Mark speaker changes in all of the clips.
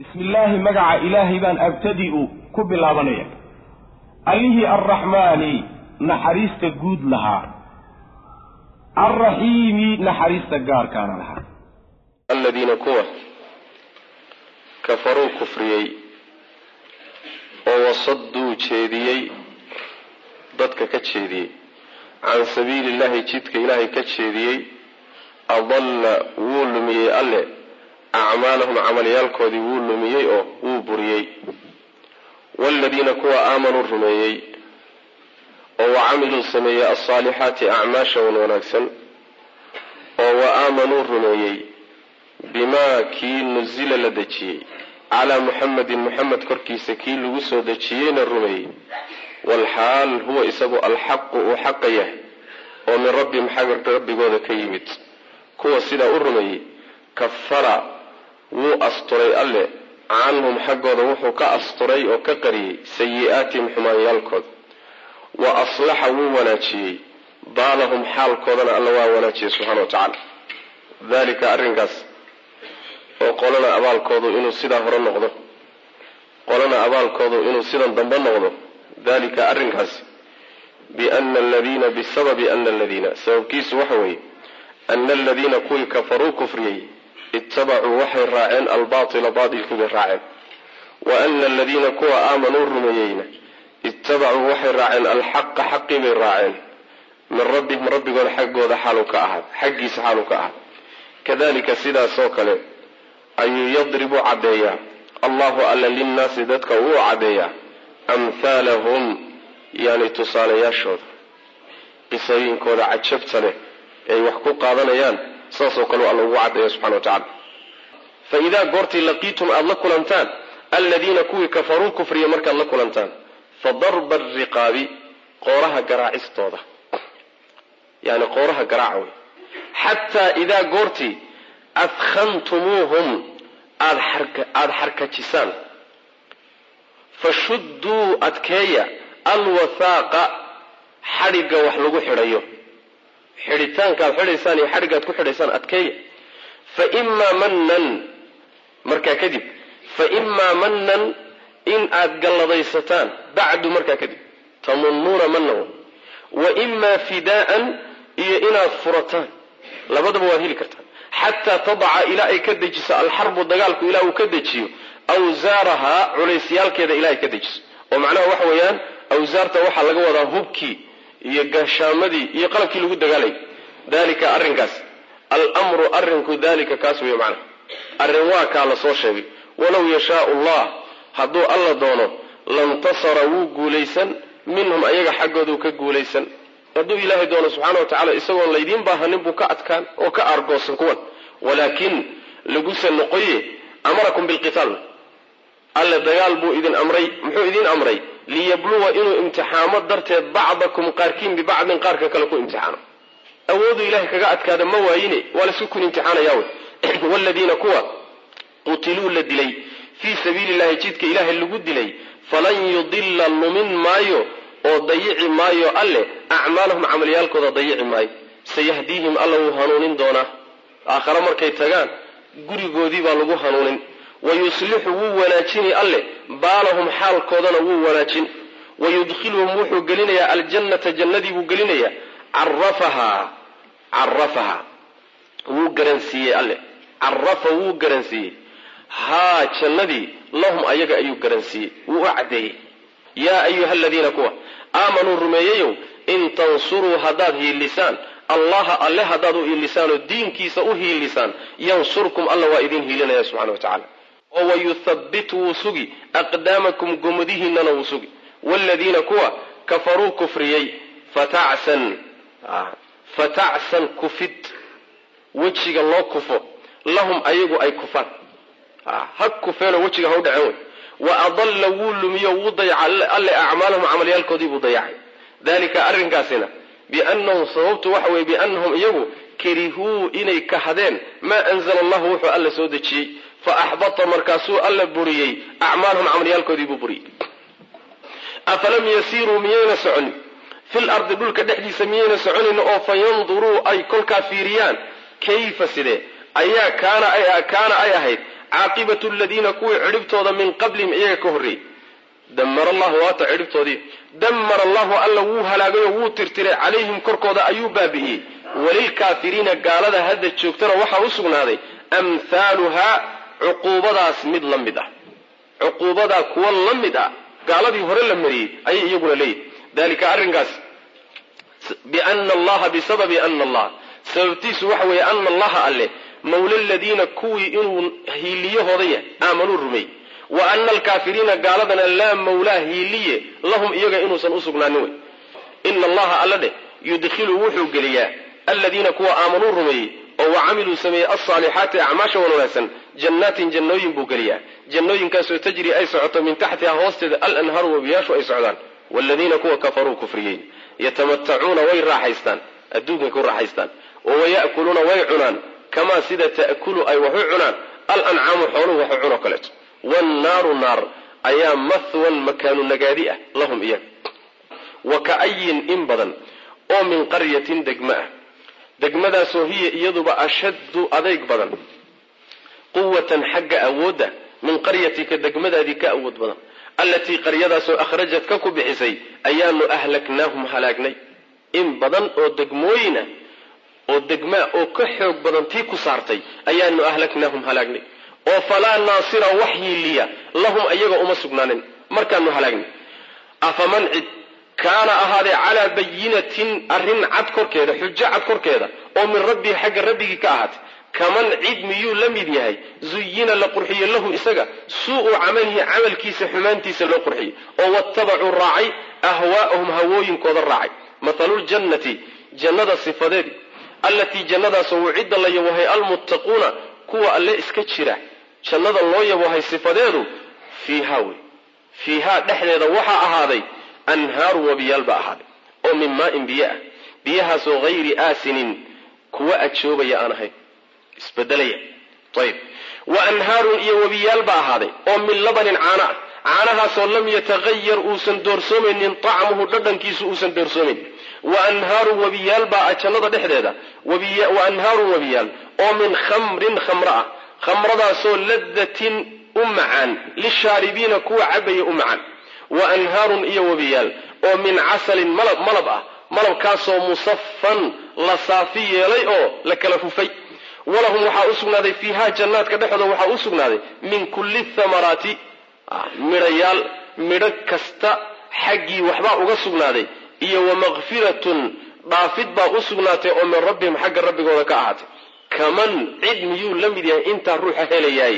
Speaker 1: bismi illaahi magaca ilaahay baan abtadi'u ku bilaabanaya. Allihii arraxmaani naxariista guud lahaa. Alraxiimi naxariista gaarkaana lahaa.
Speaker 2: Aladiina kuwa kafaruu kufriyey oo wasaduu jeediyey dadka ka jeediyey. Can sabiili illahi jidka ilaahay ka jeediyey adalla wuu lumiyey alle acmaalahum camalyaalkoodii wuu lumiyey oo wuu buriyey. Waaladiina kuwa aamanuu rumeeyey oo wa camiluu sameeyey alsaalixaati acmaasha wan wanaagsan oo wa aamanuu rumeeyey bimaa kii nusila la dejiyey. Calaa muxamedin muxamed korkiisa kii lagu soo dejiyeyna rumeeyey. Walxaal huwa isagu alxaqu uu xaqa yahay oo min rabbihim xagga rabbigooda ka yimid. Kuwa sidaa u rumeeyey kafara wuu asturay alle. Canhum xaggooda wuxuu ka asturay oo ka qariyey sayi-aatihim xumaanyaalkooda wa aslaxa wuu wanaajiyey. Baalahum xaalkoodana alla waa wanaajiyey subxana wa tacaala. Dalika arrinkaas oo qolana abaalkoodu inuu sidaa hore noqdo. Qolana abaalkoodu inuu sidan dambe noqdo. Dalika arrinkaasi biana aladiina bisababi ana aladiina sababkiisu waxa weeye ana aladiina kuwii kafaruu kufriyey ittabacuu waxay raaceen albaatila baatilkii bay raaceen wa ana aladiina kuwa aamanuu rumeeyeyna ittabacuu waxay raaceen alxaqa xaqii bay raaceen min rabbihim rabbigooda xaggooda xaalu ka ahaad xaggiisa xaalu ka ahaad kadalika sidaasoo kale ayuu yadribu caddeeyaa allahu alla linnaasi dadka uu caddeeyaa amhaalahum yani tusaalayaashooda qisooyinkooda cajabta leh ay wax ku qaadanayaan saasoo kale alla ugu caddeeya subxana wa tacala fa idaa goortii laqiitum aada la kulantaan aladiina kuwii kafaruu kufriya markaad la kulantaan fa darba ariqaabi qooraha garaacistooda. Yani qooraha garaaca wey xataa idaa goortii adkhantumuuhum aada xarkajisaan. Fashudduu adkeeya alwathaaqa xadhigga wax lagu xidhayo xidhitaanka aad xidhaysaan iyo xadhigga aad ku xidhaysaan adkeeya fa imaa mannan markaa kadib fa imaa mannan in aad galladaysataan bacdu markaa kadib tamunnuuna mannan wa imaa fidaa'an iyo inaad furataan. Labadaba waad heli kartaan xataa tadaca ilaa ay ka dejiso alxarbu dagaalku ilaa uu ka dejiyo awsaarahaa culeysyaalkeeda ilaa ay ka dejiso. Oo macnaha waxa weeyaan awsaarta waxaa laga wadaa hubkii iyo gaashaamadii iyo qalabkii lagu dagaalay. Dalika arrinkaas. Almru arrinku dalika kaas wey macnaha arrin waa kaa la soo sheegay. Walow yashaau allah hadduu alla doono lantasara wuu guulaysan minhum ayaga xaggooduu ka guulaysan. Hadduu ilaahay doono subxaana wa tacala isagoon laydiin baahanin buu ka adkaan oo ka aargoosan kuwan. Walaakin laguse noqoye amarakum bilqitaal. Alle dagaal buu idin amray muxuu idin amray liyabluwa inuu imtixaamo darteed bacdakum qaarkiin bibacdin qaarka kale ku imtixaano. Awoodu ilahay kaga adkaada ma waayine waa la isku kun imtixaanaya wey wladiina kuwa qutiluu la dilay fii sabiili llahi jidka ilaahay lagu dilay falan yudila lumin maayo oo dayici maayo alle acmaalahum camalyaalkooda dayici maayo. Sayahdiihim alla wuu hanuunin doonaa. Aakhare markay tagaan gurigoodii baa lagu hanuunin wayuslixu wuu wanaajini alle. Baalahum xaalkoodana wuu wanaajin wayudkhiluhum wuxuu gelinayaa aljannata jannadii buu gelinayaa. Carafahaa carafahaa wuu garansiiyey alle. Carafa wuu garansiiyey. Haa jannadii lahum ayaga ayuu garansiiyey. Wuu u caddeeyey yaa ayuha aladiina kuwa aamanuu rumeeyeyow in tansuruu haddaad hiilisaan. Allaha alle haddaad u hiilisaan oo diinkiisa u hiilisaan. Yansurkum alla waa idin hiilinaya subxana wa tacala oo wayuthabbit wuu sugi aqdaamakum gomadihiinana wuu sugi. Waaladiina kuwa kafaruu kufriyey fatacsan fatacsan kufid. Wejiga loo kufo lahum ayagu ay kufaan. Ha kufeenoo wejiga ha u dhaceen wey. Wa adalla wuu lumiyo wuu dayaca alle acmaalahum camalyaalkoodii buu dayacay. Dalika arrinkaasina biannahum sababtu waxa weye biannahum iyagu karihuu inay kahadeen maa anzala allahu wuxuu alla soo dejiyey fa axbata markaasuu alla buriyey acmaalahum camalyaalkoodii buu buriyey. Afalam yasiiruu miyayna soconin fil ardi dhulka dhexdiisa miyayna soconin oo fa yanduruu ay kolkaa fiiriyaan? Kayfa sidee? Ayaa kaana ay ahayd caaqibatu ladiina kuwii cidhibtooda min qablihim iyaga ka horreeyey. Damara allahu waata cidhibtoodii. Damara allahu alla wuu halaagay oo wuu tirtiray calayhim korkooda ayuu baabi'iyey walilkaafiriina gaalada hadda joogtana waxaa u sugnaaday amhaaluhaa cuquubadaas mid la mid ah. Cuquubadaa kuwa la mid ah gaaladii hore la mariyey ayay iyaguna leeyihi dalika arrinkaas biana allaha bisababi ana allah sababtiisu waxa weeye ana allaha alle mawla ladiina kuwii inuu hiiliyahooda yahay aamanuu rumeey wa ana alkaafiriina gaaladana laa mawlaa hiiliye lahum iyaga inuusan u sugnaanin wey. Ina allaha alla dheh yudkhilu wuxuu geliyaa aladiina kuwa aamanuu rumeeyey oo wa camiluu sameeyey alsaalixaati acmaasha wan wanaagsan jannaatin jannooyin buu geliyaa. Jannooyinkaasoo tajri ay socoto min taxtiha hoosteeda alanhaaru wabiyaashu ay socdaan. Waladiina kuwa kafaruu kufriyeyn yatamatacuuna way raaxaystaan. Adduunkay ku raaxaystaan. Oo waya'kuluuna way cunaan. Kamaa sida ta'kulu ay wax u cunaan. Alancaamu xooluhu wax u cunoo kaleeto wannaaru naar. Ayaa mahwan makaanu nagaadi ah lahum iyaga. Wa ka'ayin in badan. Oo min qaryatin degma ah. Degmadaasoo hiya iyaduba ashaddu adayg badan quwatan xagga awoodda min qaryatika degmadaadii ka awood badan allatii qaryadaasoo akhrajad ka ku bixisay ayaanu ahlaknaahum halaagnay. In badan oo degmooyin ah oo degmaa oo ka xoog badan tii ku saartay ayaanu ahlaknaahum halaagnay. Oo falaa naasira wax hiiliya lahum ayaga uma sugnaanin markaanu halaagnay. Afaman cid kaana ahaadee calaa bayinatin arrin cad korkeeda xujo cad korkeeda oo min rabbihi xagga rabbigii ka ahaatay kaman cid miyuu la mid yahay? Zuyina la qurxiyo lahu isaga. Suu'u camalihi camalkiisa xumaantiisa loo qurxiyey oo watabacuu raacay ahwaa'ahum hawooyinkooda raacay. Mathaluljannati jannada sifadeedi allatii jannadaasoo wucidda la yabohay almuttaquuna kuwa alle iska jira. Jannada loo yabohay sifadeedu fiihaa wey. Fiihaa dhexdeeda waxaa ahaaday anhaaru wabiyaal baa ahaaday. Oo min maa'in biyo ah biyahaasoo hayri aasinin kuwa ajoobaya aan ahayn isbedelaya. Ayib wa anhaarun iyo wabiyaal baa ahaaday oo min labanin caano ah. Caanahaasoo lam yatahayar uusan doorsoomaynin tacmuhu dhadhankiisu uusan doorsoomaynin wa anhaarun wabiyaal baa ah jannada dhexdeeda. Wa anhaarun wabiyaal oo min khamrin khamro ah. Khamradaasoo ladatin u macaan lishaaribiina kuwa cabaya u macaan. Wa anhaarun iyo wabiyaal oo min casalin malab ah. Malabkaasoo musafan la saafi yeelay oo la kala fufay walahum waxaa u sugnaaday fiiha jannaadka dhexdooda waxaa u sugnaaday min kulli thamaraati midhayaal midho kasta xaggii waxbaa uga sugnaaday iyo wa makfiratun dhaafid baa u sugnaatay oo min rabbihim xagga rabbigooda ka ahaatay. Kaman cid miyuu la mid yahay intaa ruuxa helayaay?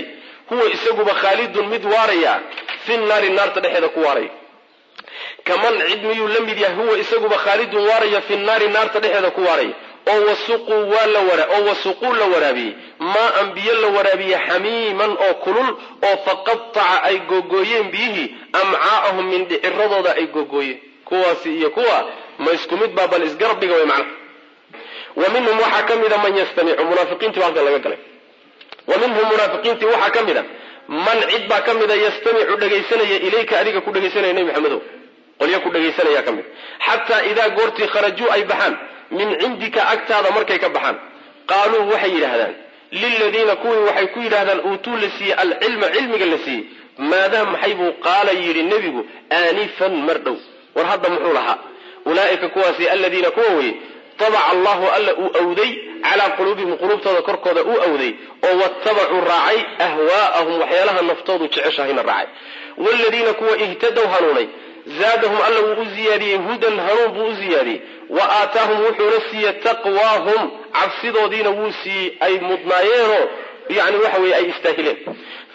Speaker 2: Huwa isaguba khaalidun mid waaraya fi naari naarta dhexeeda ku waaraya kaman cid miyuu la mid yahay? Huwa isaguba khaalidun waaraya fi naari naarta dhexeeda ku waaraya oo wasuquu wasuquu la waraabiyey maa an biyo la waraabiyey xamiiman oo kulul oo faqataca ay googooyeen biyihii amcaa'ahum min dhiciradooda ay googooyeen. Kuwaasi iyo kuwa ma isku mid baa bal isgarab dhiga way macna. Wa minhum waxaa ka mida man yastamicu munaafiqiintii baa halkan laga galay. Wa minhum munaafiqiintii waxaa ka mida man cid baa ka mida yastamicu dhegaysanaya ilayka adiga ku dhegaysanaya nebi maxamedow. Qolyo ku dhegaysanaya ka mid xataa idaa goortii kharajuu ay baxaan min cindika agtaada markay ka baxaan. Qaaluu waxay yidhaahdaan liladiina kuwii waxay ku yidhahdaan uutuu la siiyey alcilma cilmiga la siiyey. Maadaa maxay buu qaala yidhi nebigu aanifan mar dhow. War hadda muxuu lahaa? Ulaa'ika kuwaasi aladiina kuwa weye tabaca allahu alla uu awday calaa quluubihim quluubtooda korkooda uu awday oo watabacuu raacay ahwaa'ahum waxyaalaha naftoodu jeceshahayna raacay. Waaladiina kuwa ihtadow hanuunay zaadahum alla wuu u ziyaadiyey hudan hanuun buu u ziyaadiyey wa aataahum wuxuuna siiyey taqwaahum cabsidoodiina wuu siiyey ay mudnaayeenoo yani waxa weye ay istaahileen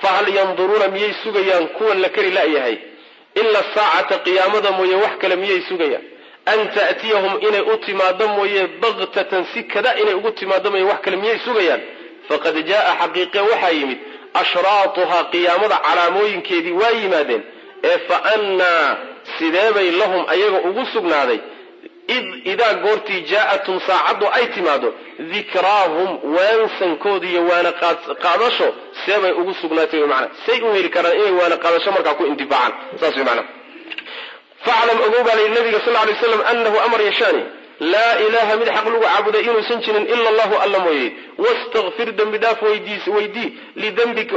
Speaker 2: fahal yanduruuna miyay sugayaan kuwan la kari la'yahay ila saacata qiyaamada mooye wax kale miyay sugayaan an ta'tiyahum inay u timaado mooye baktatan si kada inay ugu timaado mooye wax kale miyay sugayaan faqad jaaa xaqiiqe waxaa yimid ashraatuhaa qiyaamada calaamooyinkeedii waa yimaadeen ee fa annaa sideebay lahum ayaga ugu sugnaaday? Id idaa goortii jaa'atum saacaddu ay timaado dikraahum waansankoodi iyo waana qaadasho seebay ugu sugnaatay wy maana say u heli karaan inay waana qaadasho markaa ku intifaacaan saas wy maana faclam ogow baa layidhi nabiga sal lay slam anahu amar yashaani laa ilaaha mid xaq lagu caabuday inuusan jirin ila allahu alla mooye. Wastakfir dembi dhaaf weydiis weydii lidembika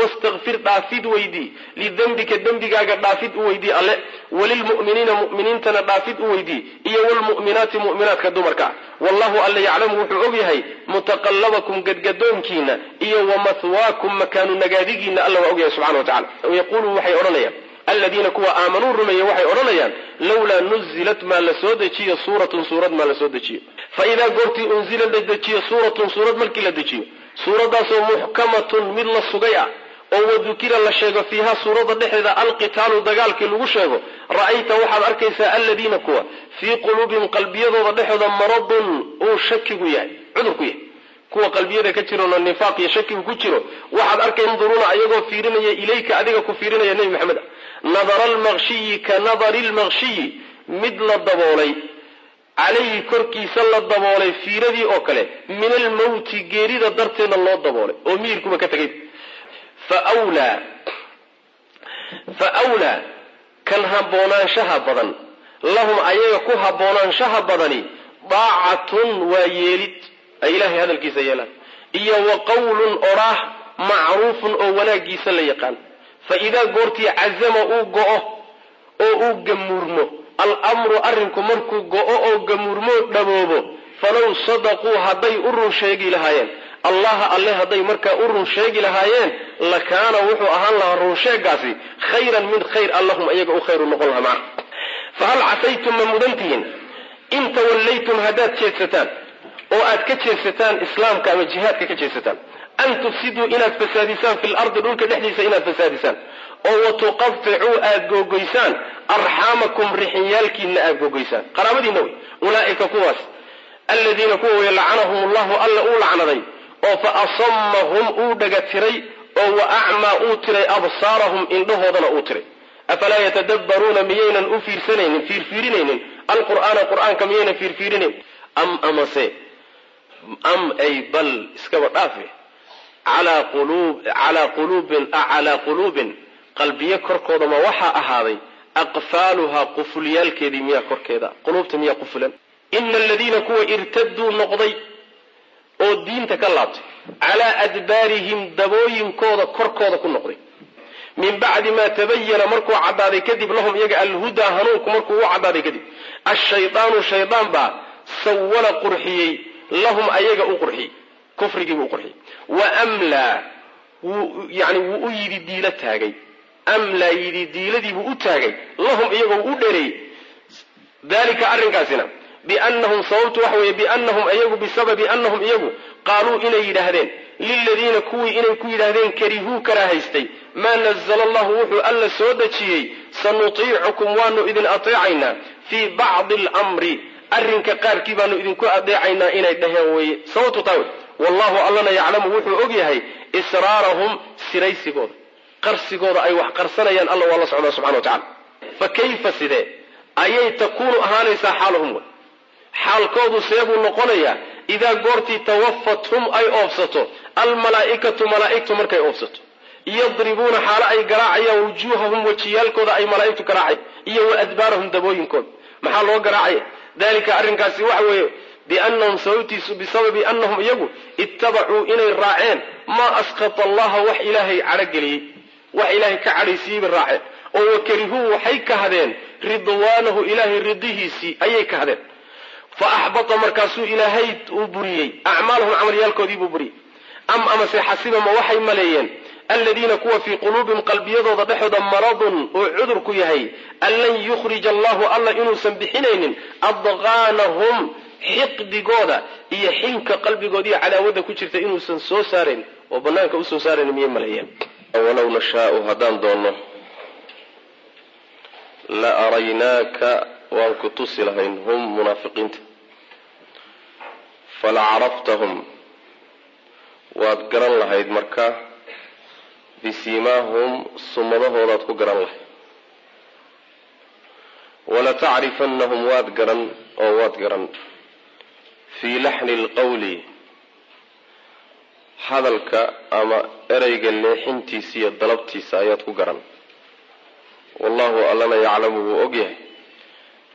Speaker 2: wastakfir dhaafid weydii lidembika dembigaaga dhaafid u weydii alle. Walilmu'miniina mu'miniintana dhaafid u weydii iyo walmu'minaati mu'minaadka dumarka. Wallahu alla yaclamu wuxuu og yahay mutaqallabakum gadgadoonkiina iyo wamahwaakum makaanu nagaadigiina alla waa ogyahay subxana wa tacala yaquulu waxay odhanayaan aladiina kuwa aamanuu rumeeye waxay odhanayaan lawlaa nuzilat maa la soo dejiyo suuratun suurad maa la soo dejiyo. Fa idaa goortii unzila la dejiyo suuratun suurad markii la dejiyo suuraddaasoo muxkamatun mid la sugay ah oo wadukira la sheego fiiha suuradda dhexdeeda alqitaalu dagaalkii lagu sheego ra'ayta waxaad arkaysaa aladiina kuwa fii quluubihim qalbiyadooda dhexooda maradun uu shakigu yahay cudurku yahay. Kuwa qalbiyada ka jirona nifaaq iyo shakigu ku jiro waxaad arkay yanduruuna ayagoo fiirinaya ilayka adiga ku fiirinaya nebi maxamed nadara almaqshiyi ka nadari lmaqshiyi mid la daboolay calayhi korkiisa la daboolay fiiradii oo kale min almawti geerida darteedna loo daboolay oo miyirkuba ka tegay fa wlaa kan haboonaanshaha badan lahum ayaga ku haboonaanshaha badani daacatun waa yeelid ay ilaahay hadalkiisa yeelaan iyo wa qawlun odhaah macruufun oo wanaagiisa la yaqaan fa idaa goortii cazama uu go'o oo uu gamuurmo almru arrinku markuu go'o oo gamuurmoo dhaboobo falow sadaquu hadday u run sheegi lahaayeen allaha alle hadday markaa u run sheegi lahaayeen lakaana wuxuu ahaan lahaa runsheegaasi khayran mid khayr allahum iyaga u khayru noqon lahaa. Maca fahal casaytum ma mudantihiin in tawallaytum haddaad jeedsataan oo aad ka jeedsataan islaamka ama jihaadka ka jeedsataan an tufsiduu inaad fasaadisaan fi lardi dhulka dhexdiisa inaad fasaadisaan oo watuqaficuu aad googoysaan arxaamakum rixinyaalkiina aad googoysaan qaraabadiina wey ulaaika kuwaas aladiina kuwa wey lacanahum llahu alla uu lacnaday oo fa asamahum uu dhaga tiray oo wa acmaa uu tiray absaarahum indhahoodana uu tiray afalaa yatadabbaruuna miyaynan u fiirsanaynin fiirfiirinaynin alqur'aana qur'aanka miyaynan fiirfiirinayn am amase am ay bal iskaba dhaafe calaa quluubin qalbiyo korkooda ma waxaa ahaaday aqfaaluhaa qufulyaalkeedii miyaa korkeeda quluubta miyaa qufulan ina aladiina kuwa irtaduu noqday oo diinta ka laabtay calaa adbaarihim dabooyinkooda korkooda ku noqday min bacdi maa tabayana markuu caddaaday kadib lahum iyaga alhudaa hanuunku markuu u caddaaday kadib ashaydaanu shaydaan baa sawala qurxiyey lahum ayaga u qurxiyey kufrigiibuu u qurxiyey wa amlaa wuu yani wuu u yidi diilo taagay. Amlaa yidi diiladiibuu u taagay. Lahum iyagoo u dhereeyey dalika arrinkaasina biannahum sababtu waxa weeye biannahum iyagu bisababi annahum iyagu qaaluu inay yidhaahdeen. Liladiina kuwii inay ku yidhaahdeen karihuu karaahaystay maa nazala allahu wuxuu alla soo dejiyey. Sanutiicukum waanu idin ateecaynaa fii bacdi almri arrinka qaarkii baanu idinku adeecaynaa inay dhaheen weeye. Sababtu taa wey wallahu allana yaclamu wuxuu og yahay israarahum siraysigooda. Qarsigooda ay wax qarsanayaan alla waa la socdaa subxana wa tacala fa kayfa sidee? Ayay takuunu ahaanaysaa xaaluhum wey xaalkoodu seebuu noqonayaa idaa goortii tawafathum ay oofsato almalaa'ikatu malaa'igtu markay oofsato yadribuuna xaalo ay garaacayaan wujuuhahum wejiyaalkooda ay malaa'igtu garaacay iyo wa adbaarahum dabooyinkooda maxaa loo garaacaya dalika arrinkaasi waxa weeye biannahum sababtiisu bisababi annahum iyagu ittabacuu inay raaceen maa asqata allaha wax ilaahay cadhogeliyey wax ilaahay ka cadhaysiiyey bay raaceen oo wakarihuu waxay kahdeen ridwaanahu ilaahay ridihiisii ayay kahdeen fa axbata markaasuu ilaahay uu buriyey acmaalahum camalyaalkoodii buu buriyey am amase xasiba ma waxay maleeyeen aladiina kuwa fii quluubihim qalbiyadooda dhexooda maradun uu cudurku yahay an lan yukhrija allahu alla inuusan bixinaynin adqaanahum xiqdigooda iyo xilka qalbigooda iyo cadaawadda ku jirta inuusan soo saarayn oo banaanka u soo saarayn miyay maleeyeen? Walow nashaau haddaan doonno. La araynaaka waan ku tusi lahayn. Hum munaafiqiinta. Fala caraftahum waad garan lahayd marka? Bisiimaahum sumadahoodaad ku garan lahayd. Walatacrifannahum waad garan oo waad garan fii laxni lqawli hadalka ama ereyga leexintiisa iyo dalabtiisa ayaad ku garan. Wallahu allana yaclamu wuu ogyahay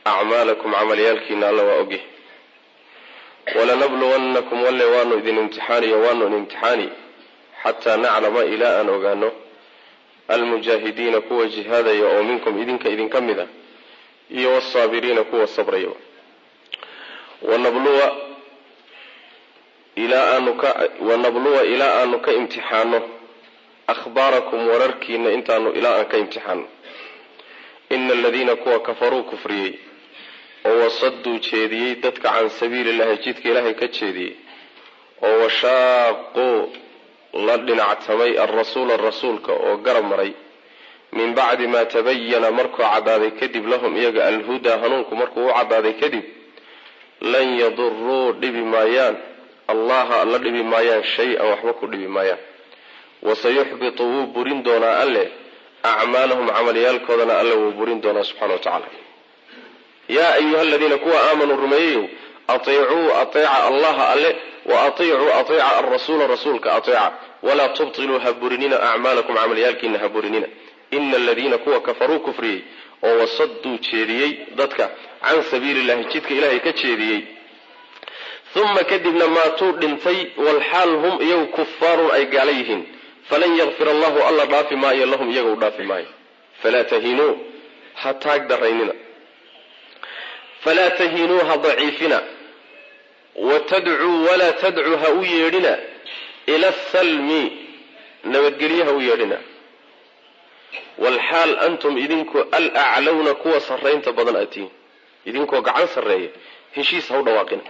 Speaker 2: acmaalakum camalyaalkiina alla waa ogyahay walanabluwannakum walle waanu idin imtixaaniyo waanu idin imtixaani. Xataa naclama ilaa aan ogaano almujaahidiina kuwa jihaadaya oo minkum idinka idinka mid a iyo wsaabiriina kuwa sabraya wanabluwa wanabluwa ilaa aanu ka imtixaano. Akhbaarakum wararkiina intaanu ilaa aan ka imtixaano. Ina aladiina kuwa kafaruu kufriyey oo wasaduu jeediyey dadka can sabiili illahi jidka ilaahay ka jeediyey oo washaaquu la dhinactamay alrasuula rasuulka oo garab maray. Min bacdi maa tabayana markuu caddaaday kadib lahum iyaga alhudaa hanuunku markuu u caddaaday kadib lan yaduruu dhibi maayaan allaha alla dhibi maayaan shay-an waxba ku dhibi maayaan. Wasayuxbitu wuu burin doonaa alle. Acmaalahum camalyaalkoodana alle wuu burin doonaa subxana wa tacaala. Yaa ayuha aladiina kuwa aamanuu rumeeyayow ateicuu ateeca allaha alle wa atiicuu ateeca alrasuula rasuulka ateeca walaa tubtiluu ha burinina acmaalakum camalyaalkiina ha burinina. Ina aladiina kuwa kafaruu kufriyey oo wasaduu jeediyey dadka can sabiili illahi jidka ilaahay ka jeediyey uma kadibna maatuu dhintay walxaal hum iyagu kufaarun ay gaala yihiin. Falan yakfir allahu alla dhaafi maayo lahum iyaga u dhaafi maayo. Falaa tahinuu ha taag daraynina. Falaa tahinuu ha daciifina. Watadcuu walaa tadcuu ha u yeedhina. Ila asalmi nabadgelye ha u yeedhina. Walxaal antum idinku alaclawna kuwa sarraynta badan aad tihiin. Idinkoo gacan sarreeya heshiis ha u dhawaaqina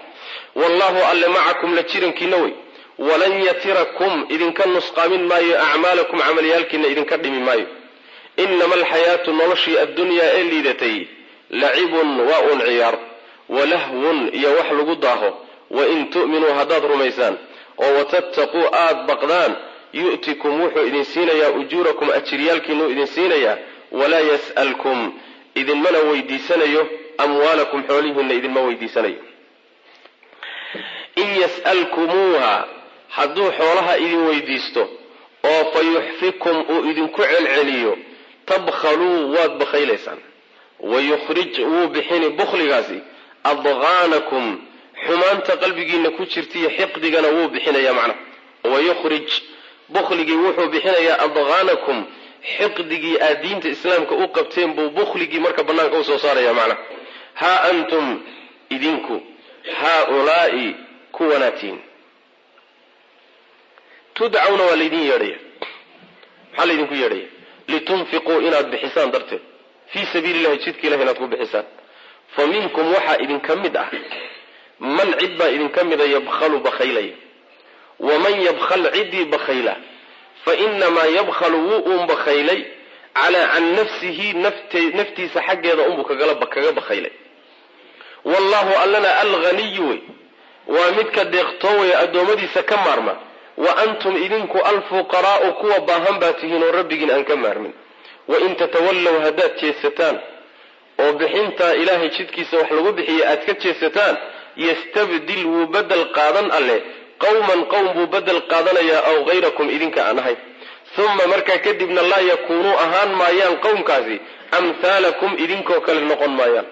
Speaker 2: wallahu alle macakum la jirankiina wey. Walan yatirakum idinka nusqaamin maayo acmaalakum camalyaalkiina idinka dhimi maayo. Inama alxayaatu noloshii addunyaa ee liidatay lacibun waa uun ciyaar walahwun iyo wax lagu daaho. Wain tu'minuu haddaad rumaysaan oo watattaquu aada baqdaan yu'tikum wuxuu idin siinayaa ujuurakum ajiryaalkiinuu idin siinayaa walaa yas'alkum idinmana weydiisanayo amwaalakum xoolihiinna idinma weydiisanayo in yas'alkumuuha hadduu xoolaha idin weydiisto oo fa yuxfikum uu idinku celceliyo tabkhaluu waad bakhaylaysaan wayukhrij wuu bixini bukhligaasi adqaanakum xumaanta qalbigiina ku jirtaiyo xiqdigana wuu bixinayaa macnaha. Wayukhrij bukhligii wuxuu bixinayaa adqaanakum xiqdigii aad diinta islaamka u qabteen buu bukhligii marka bannaanka u soo saaraya macnaha. Haa antum idinku haaulaa'i kuwanaatiin tudcawna waa laydin yeedhaya. Maxaa laydinku yeedhaya? Litunfiquu inaad bixisaan darteed. Fii sabiili illahi jidka ilahi inaad ku bixisaan. Fa minkum waxaa idinka mid ah. Man cid baa idinka mida yabkhalu bakhaylaya. Waman yabkhal ciddii bakhayla fa inamaa yabkhalu wuu uun bakhaylay. Calaa can nafsihi naftiisa xaggeeda unbuu kaga bakhaylay. Wallahu allana alghaniyu wey waa midka deeqtoowaya addoommadiisa ka maarma. Wa antum idinku alfuqaraa'u kuwa baahan baa tihiin oo rabbigiin aan ka maarmin. Wain tatawallow haddaad jeesataan oo bixintaa ilaahay jidkiisa wax lagu bixiya aad ka jeesataan yastabdil wuu bedel qaadan alleh qowman qowm buu bedel qaadanayaa aw hayrakum idinka aan ahay. Uma markaa kadibna laa yakuunuu ahaan maayaan qowmkaasi amhaalakum idinkoo kale noqon maayaan